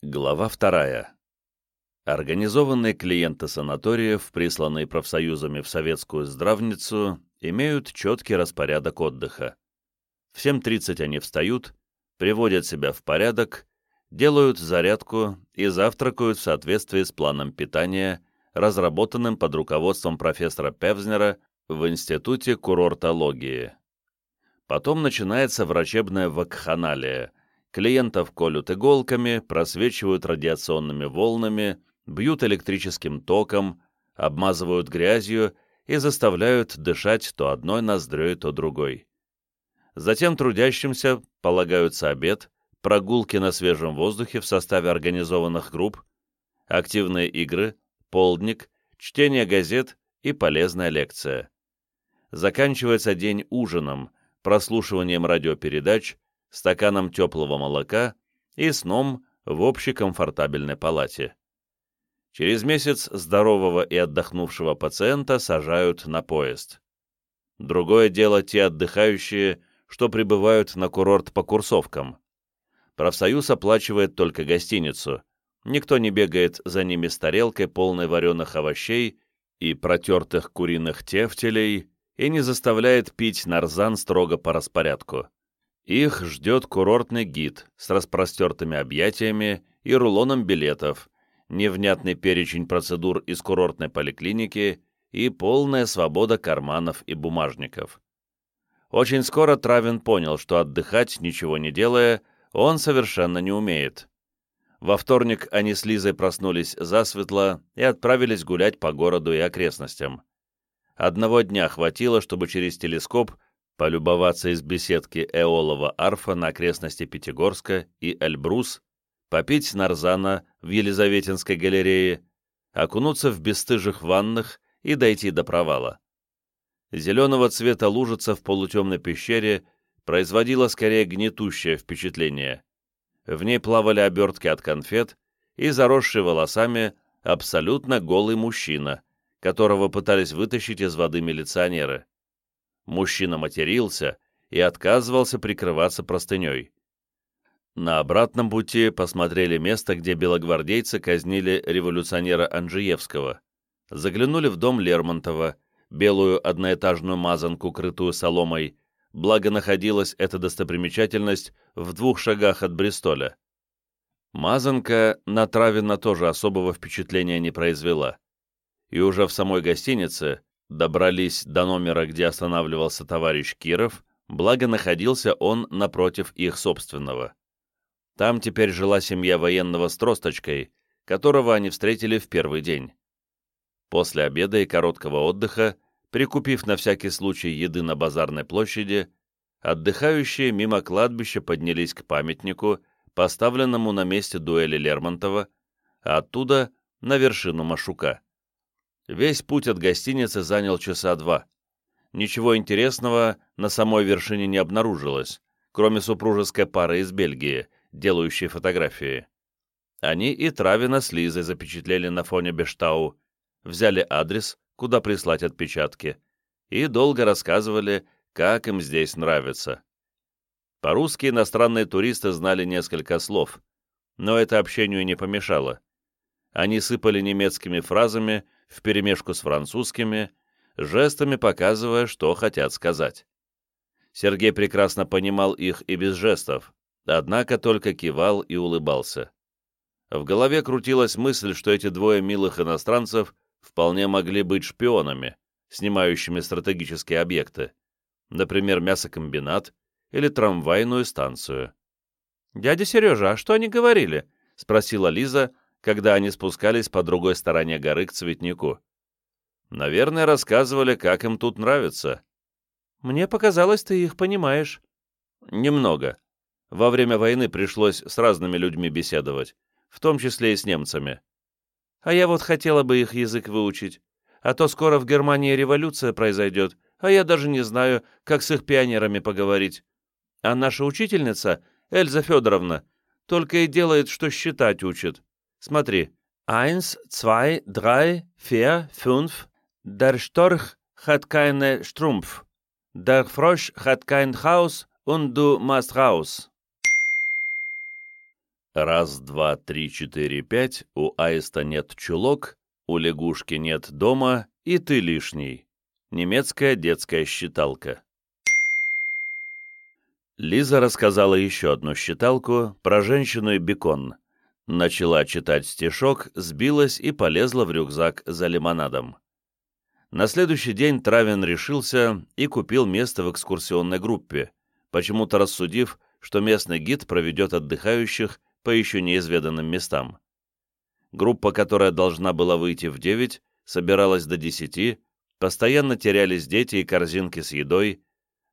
Глава вторая. Организованные клиенты санаториев, присланные профсоюзами в советскую здравницу, имеют четкий распорядок отдыха. В 7.30 они встают, приводят себя в порядок, делают зарядку и завтракают в соответствии с планом питания, разработанным под руководством профессора Певзнера в Институте курортологии. Потом начинается врачебная вакханалия – Клиентов колют иголками, просвечивают радиационными волнами, бьют электрическим током, обмазывают грязью и заставляют дышать то одной ноздрёй, то другой. Затем трудящимся полагаются обед, прогулки на свежем воздухе в составе организованных групп, активные игры, полдник, чтение газет и полезная лекция. Заканчивается день ужином, прослушиванием радиопередач, стаканом теплого молока и сном в общей комфортабельной палате. Через месяц здорового и отдохнувшего пациента сажают на поезд. Другое дело те отдыхающие, что прибывают на курорт по курсовкам. Профсоюз оплачивает только гостиницу. Никто не бегает за ними с тарелкой, полной вареных овощей и протертых куриных тефтелей, и не заставляет пить нарзан строго по распорядку. Их ждет курортный гид с распростертыми объятиями и рулоном билетов, невнятный перечень процедур из курортной поликлиники и полная свобода карманов и бумажников. Очень скоро Травин понял, что отдыхать, ничего не делая, он совершенно не умеет. Во вторник они с Лизой проснулись засветло и отправились гулять по городу и окрестностям. Одного дня хватило, чтобы через телескоп полюбоваться из беседки Эолова арфа на окрестности Пятигорска и Эльбрус, попить нарзана в Елизаветинской галерее, окунуться в бесстыжих ваннах и дойти до провала. Зеленого цвета лужица в полутемной пещере производила скорее гнетущее впечатление. В ней плавали обертки от конфет и заросший волосами абсолютно голый мужчина, которого пытались вытащить из воды милиционеры. Мужчина матерился и отказывался прикрываться простыней. На обратном пути посмотрели место, где белогвардейцы казнили революционера Анжиевского. Заглянули в дом Лермонтова, белую одноэтажную мазанку, крытую соломой, благо находилась эта достопримечательность в двух шагах от Бристоля. Мазанка на Травина тоже особого впечатления не произвела. И уже в самой гостинице Добрались до номера, где останавливался товарищ Киров, благо находился он напротив их собственного. Там теперь жила семья военного с тросточкой, которого они встретили в первый день. После обеда и короткого отдыха, прикупив на всякий случай еды на базарной площади, отдыхающие мимо кладбища поднялись к памятнику, поставленному на месте дуэли Лермонтова, а оттуда на вершину Машука. Весь путь от гостиницы занял часа два. Ничего интересного на самой вершине не обнаружилось, кроме супружеской пары из Бельгии, делающей фотографии. Они и Травина с Лизой запечатлели на фоне Бештау, взяли адрес, куда прислать отпечатки, и долго рассказывали, как им здесь нравится. По-русски иностранные туристы знали несколько слов, но это общению не помешало. Они сыпали немецкими фразами, вперемешку с французскими, жестами показывая, что хотят сказать. Сергей прекрасно понимал их и без жестов, однако только кивал и улыбался. В голове крутилась мысль, что эти двое милых иностранцев вполне могли быть шпионами, снимающими стратегические объекты, например, мясокомбинат или трамвайную станцию. «Дядя Сережа, а что они говорили?» — спросила Лиза, когда они спускались по другой стороне горы к цветнику. Наверное, рассказывали, как им тут нравится. Мне показалось, ты их понимаешь. Немного. Во время войны пришлось с разными людьми беседовать, в том числе и с немцами. А я вот хотела бы их язык выучить. А то скоро в Германии революция произойдет, а я даже не знаю, как с их пионерами поговорить. А наша учительница, Эльза Федоровна, только и делает, что считать учит. Смотри. Eins, zwei, drei, vier, fünf. Der Storch hat keine Strumpf. Der Frosch hat kein Haus und du machst raus. Раз, два, три, четыре, пять, у аиста нет чулок, у лягушки нет дома, и ты лишний. Немецкая детская считалка. Лиза рассказала еще одну считалку про женщину и бекон. Начала читать стишок, сбилась и полезла в рюкзак за лимонадом. На следующий день Травин решился и купил место в экскурсионной группе, почему-то рассудив, что местный гид проведет отдыхающих по еще неизведанным местам. Группа, которая должна была выйти в 9, собиралась до 10, постоянно терялись дети и корзинки с едой,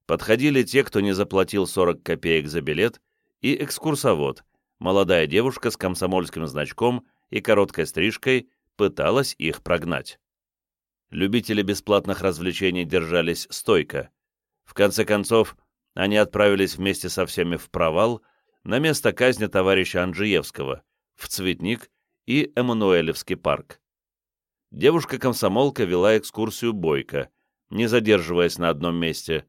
подходили те, кто не заплатил 40 копеек за билет, и экскурсовод, молодая девушка с комсомольским значком и короткой стрижкой, пыталась их прогнать. Любители бесплатных развлечений держались стойко. В конце концов, они отправились вместе со всеми в провал на место казни товарища Анджиевского, в Цветник и Эммануэлевский парк. Девушка-комсомолка вела экскурсию бойко, не задерживаясь на одном месте,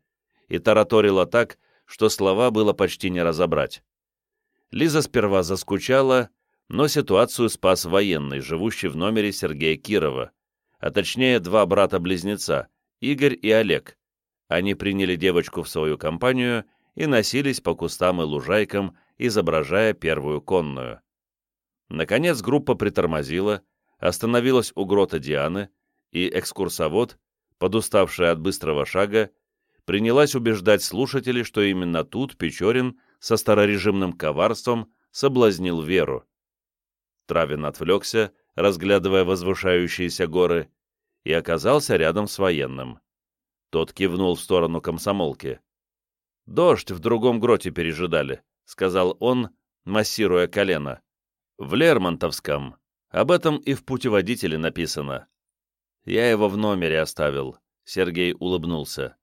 и тараторила так, что слова было почти не разобрать. Лиза сперва заскучала, но ситуацию спас военный, живущий в номере Сергея Кирова, а точнее два брата-близнеца, Игорь и Олег. Они приняли девочку в свою компанию и носились по кустам и лужайкам, изображая первую конную. Наконец группа притормозила, остановилась у грота Дианы, и экскурсовод, подуставший от быстрого шага, принялась убеждать слушателей, что именно тут Печорин со старорежимным коварством соблазнил Веру. Травин отвлекся, разглядывая возвышающиеся горы, и оказался рядом с военным. Тот кивнул в сторону комсомолки. «Дождь в другом гроте пережидали», — сказал он, массируя колено. «В Лермонтовском. Об этом и в путеводителе написано». «Я его в номере оставил», — Сергей улыбнулся.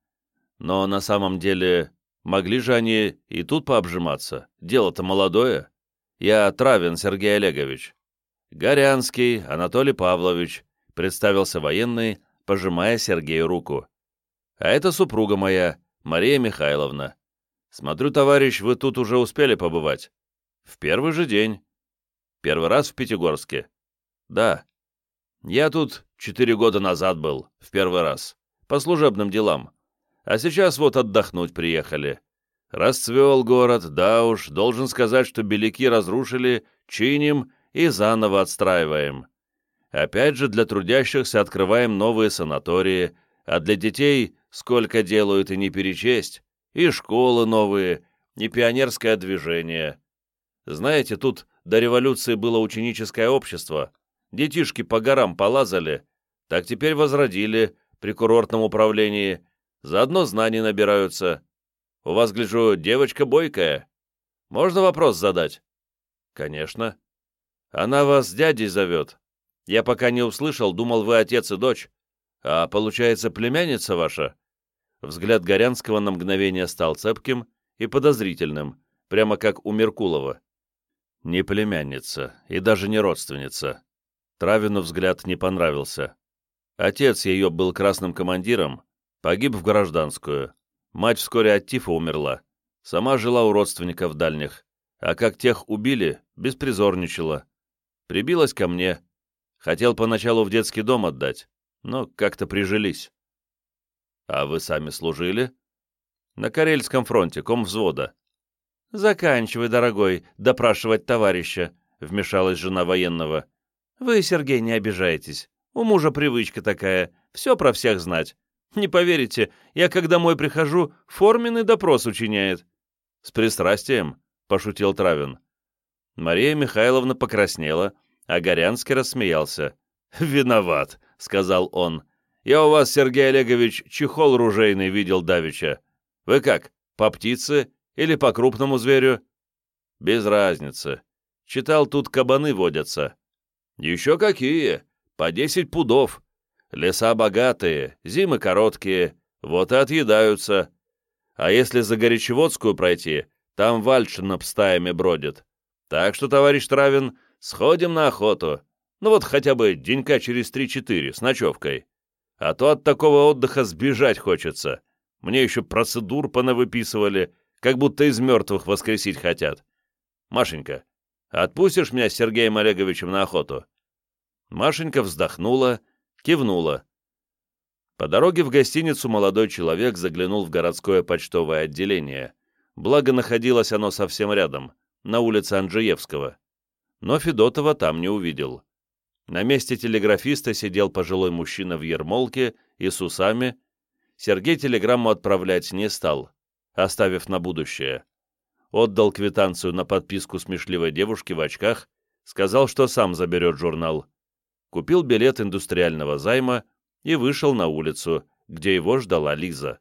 Но на самом деле, могли же они и тут пообжиматься. Дело-то молодое. Я Травин Сергей Олегович. Горянский Анатолий Павлович, представился военный, пожимая Сергею руку. А это супруга моя, Мария Михайловна. Смотрю, товарищ, вы тут уже успели побывать. В первый же день. Первый раз в Пятигорске. Да. Я тут четыре года назад был, в первый раз. По служебным делам. А сейчас вот отдохнуть приехали. Расцвел город, да уж, должен сказать, что беляки разрушили, чиним и заново отстраиваем. Опять же, для трудящихся открываем новые санатории, а для детей сколько делают и не перечесть, и школы новые, и пионерское движение. Знаете, тут до революции было ученическое общество, детишки по горам полазали, так теперь возродили при курортном управлении, Заодно знаний набираются. У вас, гляжу, девочка бойкая. Можно вопрос задать?» «Конечно. Она вас дядей зовет. Я пока не услышал, думал, вы отец и дочь. А получается, племянница ваша?» Взгляд Горянского на мгновение стал цепким и подозрительным, прямо как у Меркулова. Не племянница и даже не родственница. Травину взгляд не понравился. Отец ее был красным командиром, Погиб в гражданскую. Мать вскоре от тифа умерла. Сама жила у родственников дальних. А как тех убили, беспризорничала. Прибилась ко мне. Хотел поначалу в детский дом отдать, но как-то прижились. А вы сами служили? На Карельском фронте, ком взвода. Заканчивай, дорогой, допрашивать товарища, вмешалась жена военного. Вы, Сергей, не обижайтесь. У мужа привычка такая, все про всех знать. Не поверите, я, когда домой прихожу, форменный допрос учиняет. С пристрастием, — пошутил Травин. Мария Михайловна покраснела, а Горянский рассмеялся. «Виноват», — сказал он. «Я у вас, Сергей Олегович, чехол ружейный видел давеча. Вы как, по птице или по крупному зверю?» «Без разницы. Читал, тут кабаны водятся». «Еще какие! По десять пудов. Леса богатые, зимы короткие, вот и отъедаются. А если за Горячеводскую пройти, там вальшинап стаями бродит. Так что, товарищ Травин, сходим на охоту. Ну вот хотя бы денька через три-четыре, с ночевкой. А то от такого отдыха сбежать хочется. Мне еще процедур понавыписывали, как будто из мертвых воскресить хотят. Машенька, Отпустишь меня с Сергеем Олеговичем на охоту?» Машенька вздохнула, кивнула. По дороге в гостиницу молодой человек заглянул в городское почтовое отделение. Благо, находилось оно совсем рядом, на улице Анджеевского. Но Федотова там не увидел. На месте телеграфиста сидел пожилой мужчина в ермолке и с усами. Сергей телеграмму отправлять не стал, оставив на будущее. Отдал квитанцию на подписку смешливой девушки в очках, сказал, что сам заберет журнал купил билет индустриального займа и вышел на улицу, где его ждала Лиза.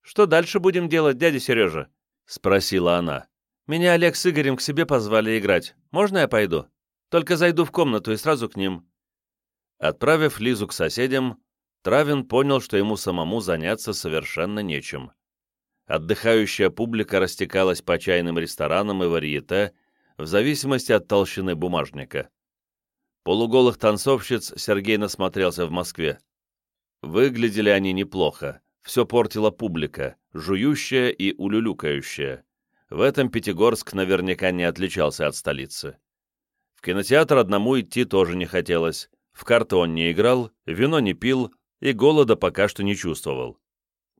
«Что дальше будем делать, дядя Сережа?» — спросила она. «Меня Олег с Игорем к себе позвали играть. Можно я пойду? Только зайду в комнату и сразу к ним». Отправив Лизу к соседям, Травин понял, что ему самому заняться совершенно нечем. Отдыхающая публика растекалась по чайным ресторанам и варьете в зависимости от толщины бумажника. Полуголых танцовщиц Сергей насмотрелся в Москве. Выглядели они неплохо. Все портила публика, жующая и улюлюкающая. В этом Пятигорск наверняка не отличался от столицы. В кинотеатр одному идти тоже не хотелось. В карты он не играл, вино не пил и голода пока что не чувствовал.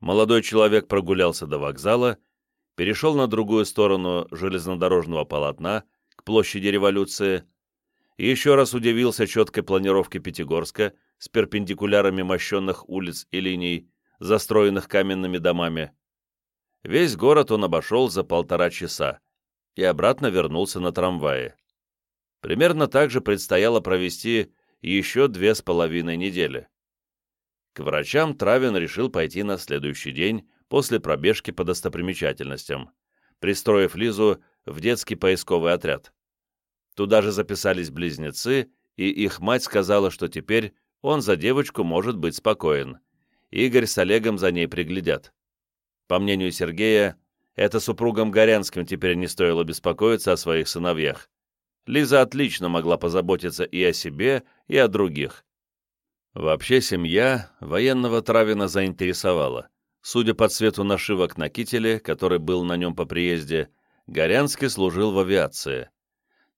Молодой человек прогулялся до вокзала, перешел на другую сторону железнодорожного полотна, к площади революции, и еще раз удивился четкой планировке Пятигорска с перпендикулярами мощенных улиц и линий, застроенных каменными домами. Весь город он обошел за полтора часа и обратно вернулся на трамвае. Примерно так же предстояло провести еще две с половиной недели. К врачам Травин решил пойти на следующий день после пробежки по достопримечательностям, пристроив Лизу в детский поисковый отряд. Туда же записались близнецы, и их мать сказала, что теперь он за девочку может быть спокоен. Игорь с Олегом за ней приглядят. По мнению Сергея, это супругам Горянским теперь не стоило беспокоиться о своих сыновьях. Лиза отлично могла позаботиться и о себе, и о других. Вообще семья военного Травина заинтересовала. Судя по цвету нашивок на кителе, который был на нем по приезде, Горянский служил в авиации.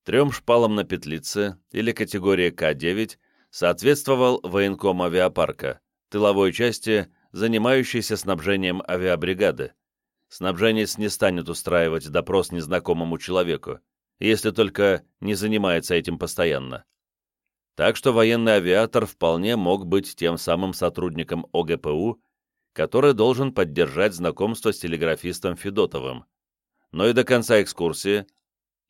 Трем шпалам на петлице или категории К-9 соответствовал военком авиапарка, тыловой части, занимающейся снабжением авиабригады. Снабженец не станет устраивать допрос незнакомому человеку, если только не занимается этим постоянно. Так что военный авиатор вполне мог быть тем самым сотрудником ОГПУ, который должен поддержать знакомство с телеграфистом Федотовым. Но и до конца экскурсии,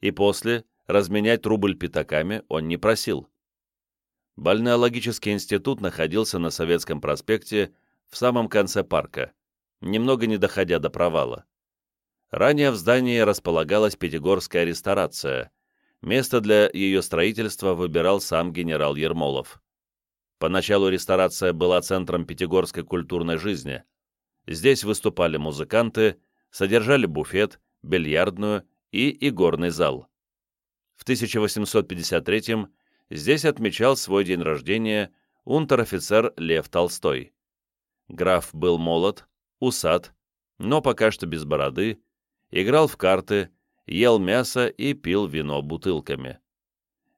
и после разменять рубль пятаками он не просил. Бальнеологический институт находился на Советском проспекте в самом конце парка, немного не доходя до провала. Ранее в здании располагалась Пятигорская ресторация. Место для ее строительства выбирал сам генерал Ермолов. Поначалу ресторация была центром пятигорской культурной жизни. Здесь выступали музыканты, содержали буфет, бильярдную и игорный зал. В 1853 здесь отмечал свой день рождения унтер-офицер Лев Толстой. Граф был молод, усат, но пока что без бороды, играл в карты, ел мясо и пил вино бутылками.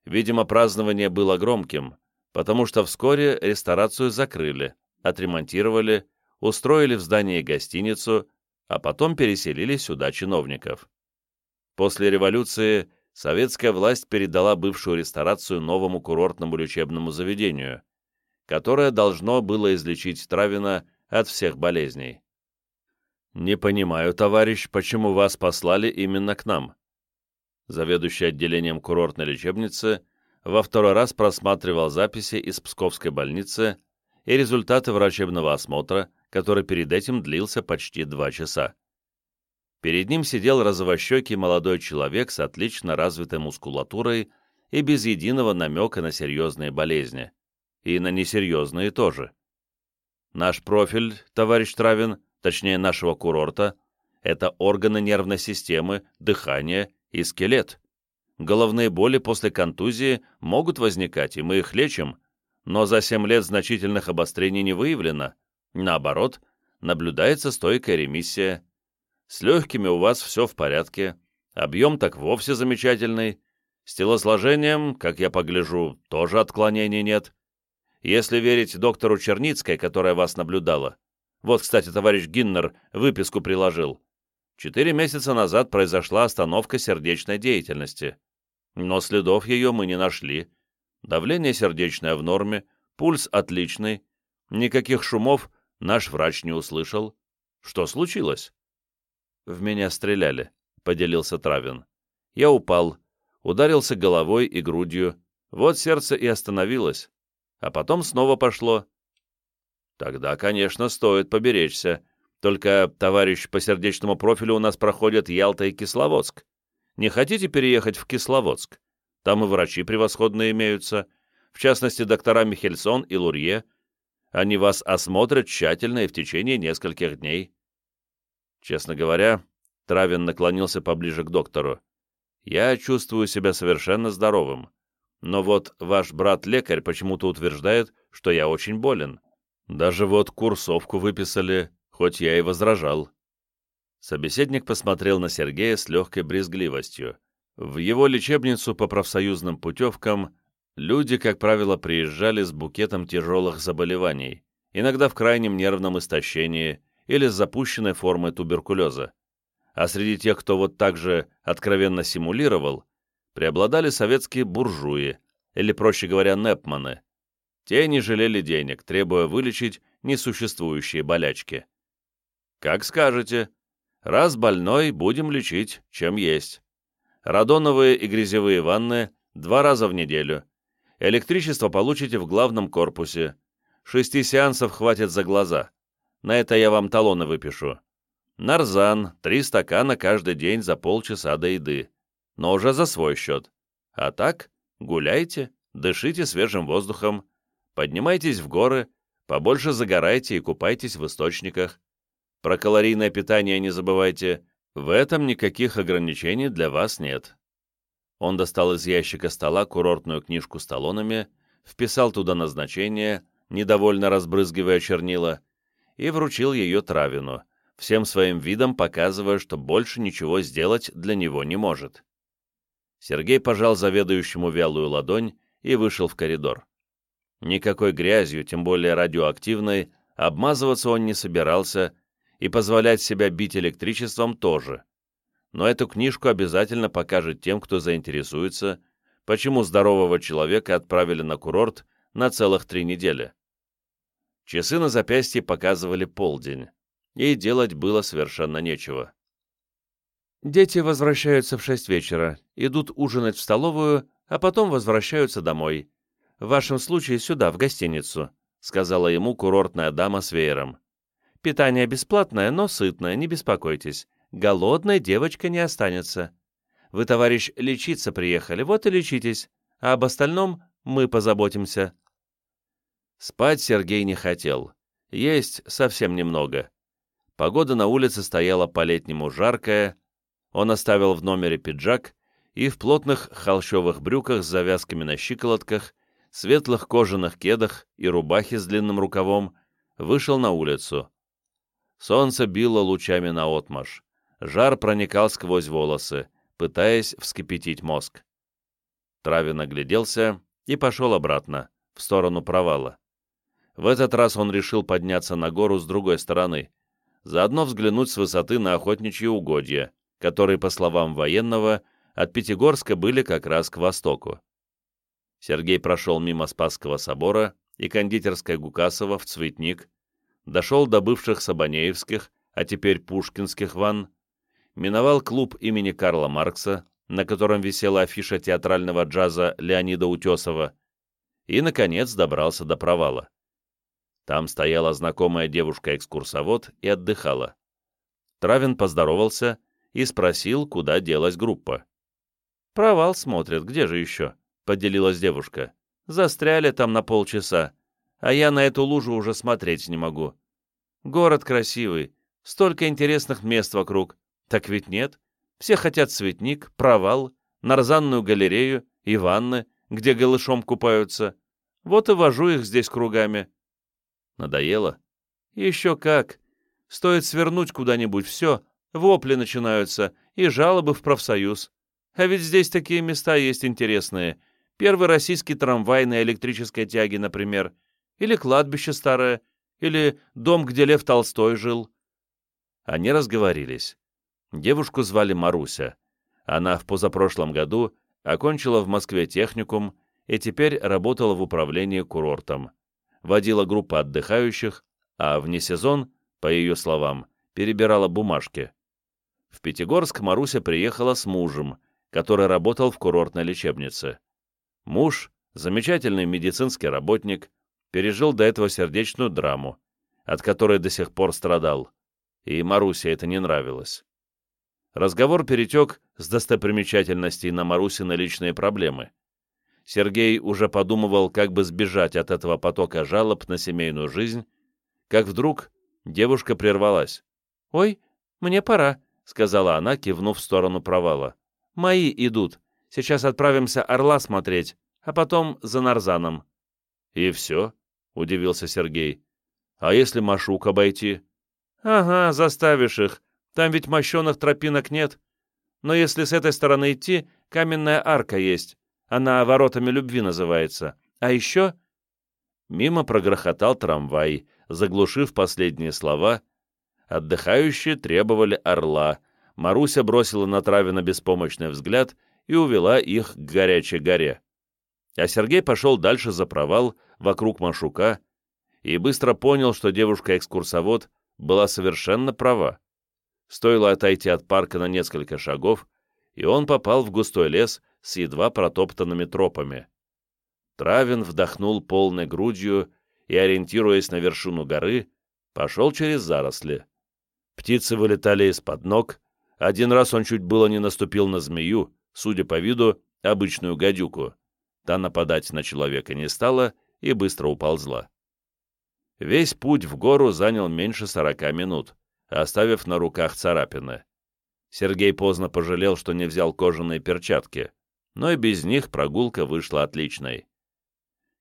Видимо, празднование было громким, потому что вскоре ресторацию закрыли, отремонтировали, устроили в здании гостиницу, а потом переселили сюда чиновников. После революции советская власть передала бывшую ресторацию новому курортному лечебному заведению, которое должно было излечить Травина от всех болезней. «Не понимаю, товарищ, почему вас послали именно к нам?» Заведующий отделением курортной лечебницы во второй раз просматривал записи из Псковской больницы и результаты врачебного осмотра, который перед этим длился почти два часа. Перед ним сидел розовощекий молодой человек с отлично развитой мускулатурой и без единого намека на серьезные болезни. И на несерьезные тоже. Наш профиль, товарищ Травин, точнее нашего курорта, это органы нервной системы, дыхание и скелет. Головные боли после контузии могут возникать, и мы их лечим, но за 7 лет значительных обострений не выявлено. Наоборот, наблюдается стойкая ремиссия. С легкими у вас все в порядке, объем так вовсе замечательный. С телосложением, как я погляжу, тоже отклонений нет. Если верить доктору Черницкой, которая вас наблюдала. Вот, кстати, товарищ Гиннер выписку приложил. Четыре месяца назад произошла остановка сердечной деятельности. Но следов ее мы не нашли. Давление сердечное в норме, пульс отличный. Никаких шумов наш врач не услышал. Что случилось? В меня стреляли, поделился Травин. Я упал, ударился головой и грудью. Вот сердце и остановилось. А потом снова пошло. Тогда, конечно, стоит поберечься. Только, товарищ, по сердечному профилю у нас проходят Ялта и Кисловодск. Не хотите переехать в Кисловодск? Там и врачи превосходные имеются, в частности, доктора Михельсон и Лурье. Они вас осмотрят тщательно и в течение нескольких дней. Честно говоря, Травин наклонился поближе к доктору. Я чувствую себя совершенно здоровым. Но вот ваш брат-лекарь почему-то утверждает, что я очень болен. Даже вот курсовку выписали, хоть я и возражал. Собеседник посмотрел на Сергея с легкой брезгливостью. В его лечебницу по профсоюзным путевкам люди, как правило, приезжали с букетом тяжелых заболеваний, иногда в крайнем нервном истощении или с запущенной формой туберкулеза. А среди тех, кто вот так же откровенно симулировал, преобладали советские буржуи, или, проще говоря, непманы. Те не жалели денег, требуя вылечить несуществующие болячки. «Как скажете. Раз больной, будем лечить, чем есть. Радоновые и грязевые ванны два раза в неделю. Электричество получите в главном корпусе. Шести сеансов хватит за глаза. На это я вам талоны выпишу. Нарзан, три стакана каждый день за полчаса до еды. Но уже за свой счет. А так, гуляйте, дышите свежим воздухом, поднимайтесь в горы, побольше загорайте и купайтесь в источниках. Про калорийное питание не забывайте, в этом никаких ограничений для вас нет. Он достал из ящика стола курортную книжку с талонами, вписал туда назначение, недовольно разбрызгивая чернила, и вручил ее Травину, всем своим видом показывая, что больше ничего сделать для него не может. Сергей пожал заведующему вялую ладонь и вышел в коридор. Никакой грязью, тем более радиоактивной, обмазываться он не собирался и позволять себя бить электричеством тоже. Но эту книжку обязательно покажет тем, кто заинтересуется, почему здорового человека отправили на курорт на целых три недели. Часы на запястье показывали полдень, и делать было совершенно нечего. Дети возвращаются в шесть вечера, идут ужинать в столовую, а потом возвращаются домой. В вашем случае сюда, в гостиницу, сказала ему курортная дама с веером. Питание бесплатное, но сытное, не беспокойтесь. Голодной девочка не останется. Вы, товарищ, лечиться приехали, вот и лечитесь, а об остальном мы позаботимся». Спать Сергей не хотел. Есть совсем немного. Погода на улице стояла по-летнему жаркая. Он оставил в номере пиджак и в плотных холщовых брюках с завязками на щиколотках, светлых кожаных кедах и рубахе с длинным рукавом вышел на улицу. Солнце било лучами на отмаш. Жар проникал сквозь волосы, пытаясь вскипятить мозг. Травин огляделся и пошел обратно, в сторону провала. В этот раз он решил подняться на гору с другой стороны, заодно взглянуть с высоты на охотничьи угодья, которые, по словам военного, от Пятигорска были как раз к востоку. Сергей прошел мимо Спасского собора и кондитерской Гукасова в Цветник, дошел до бывших Сабанеевских, а теперь Пушкинских ванн, миновал клуб имени Карла Маркса, на котором висела афиша театрального джаза Леонида Утесова, и, наконец, добрался до провала. Там стояла знакомая девушка-экскурсовод и отдыхала. Травин поздоровался и спросил, куда делась группа. «Провал смотрят, где же еще?» — поделилась девушка. «Застряли там на полчаса а я на эту лужу уже смотреть не могу. Город красивый, столько интересных мест вокруг. Так ведь нет. Все хотят цветник, провал, нарзанную галерею и ванны, где голышом купаются. Вот и вожу их здесь кругами. Надоело? Еще как. Стоит свернуть куда-нибудь, все, вопли начинаются и жалобы в профсоюз. А ведь здесь такие места есть интересные. Первый российский трамвай на электрической тяге, например. Или кладбище старое. Или дом, где Лев Толстой жил. Они разговорились. Девушку звали Маруся. Она в позапрошлом году окончила в Москве техникум и теперь работала в управлении курортом. Водила группы отдыхающих, а вне сезон, по ее словам, перебирала бумажки. В Пятигорск Маруся приехала с мужем, который работал в курортной лечебнице. Муж, замечательный медицинский работник, пережил до этого сердечную драму, от которой до сих пор страдал, и Марусе это не нравилось. Разговор перетек с достопримечательностей на Марусины личные проблемы. Сергей уже подумывал, как бы сбежать от этого потока жалоб на семейную жизнь, как вдруг девушка прервалась. «Ой, мне пора», — сказала она, кивнув в сторону провала. «Мои идут. Сейчас отправимся орла смотреть, а потом за Нарзаном». «И все?» — удивился Сергей. «А если Машук обойти?» «Ага, заставишь их. Там ведь мощеных тропинок нет. Но если с этой стороны идти, каменная арка есть. Она воротами любви называется. А еще...» Мимо прогрохотал трамвай, заглушив последние слова. Отдыхающие требовали орла. Маруся бросила на Травина беспомощный взгляд и увела их к горячей горе. А Сергей пошел дальше за провал, вокруг Машука, и быстро понял, что девушка-экскурсовод была совершенно права. Стоило отойти от парка на несколько шагов, и он попал в густой лес с едва протоптанными тропами. Травин вдохнул полной грудью и, ориентируясь на вершину горы, пошел через заросли. Птицы вылетали из-под ног, один раз он чуть было не наступил на змею, судя по виду, обычную гадюку. Та нападать на человека не стала и быстро уползла. Весь путь в гору занял меньше сорока минут оставив на руках царапины. Сергей поздно пожалел, что не взял кожаные перчатки, но и без них прогулка вышла отличной.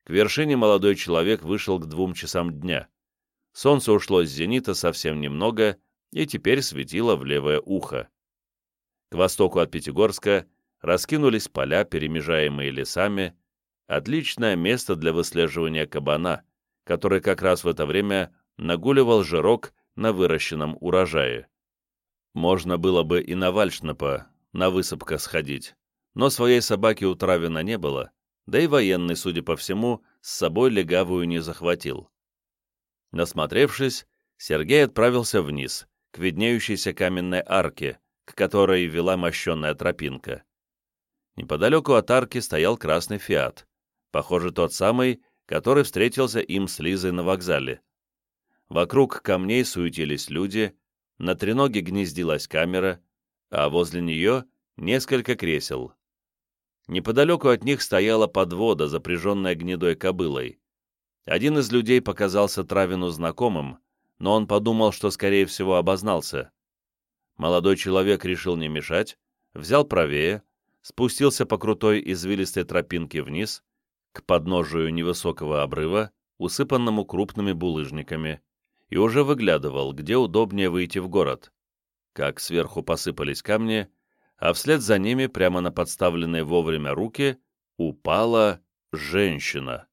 К вершине молодой человек вышел к двум часам дня. Солнце ушло с зенита совсем немного и теперь светило в левое ухо. К востоку от Пятигорска раскинулись поля, перемежаемые лесами, отличное место для выслеживания кабана, который как раз в это время нагуливал жирок на выращенном урожае. Можно было бы и на Вальшнапа, на высыпка сходить, но своей собаки у Травина не было, да и военный, судя по всему, с собой легавую не захватил. Насмотревшись, Сергей отправился вниз, к виднеющейся каменной арке, к которой вела мощенная тропинка. Неподалеку от арки стоял красный «Фиат», похоже, тот самый, который встретился им с Лизой на вокзале. Вокруг камней суетились люди, на треноге гнездилась камера, а возле нее несколько кресел. Неподалеку от них стояла подвода, запряженная гнедой кобылой. Один из людей показался Травину знакомым, но он подумал, что, скорее всего, обознался. Молодой человек решил не мешать, взял правее, спустился по крутой извилистой тропинке вниз, к подножию невысокого обрыва, усыпанному крупными булыжниками, и уже выглядывал, где удобнее выйти в город. Как сверху посыпались камни, а вслед за ними, прямо на подставленные вовремя руки, упала женщина.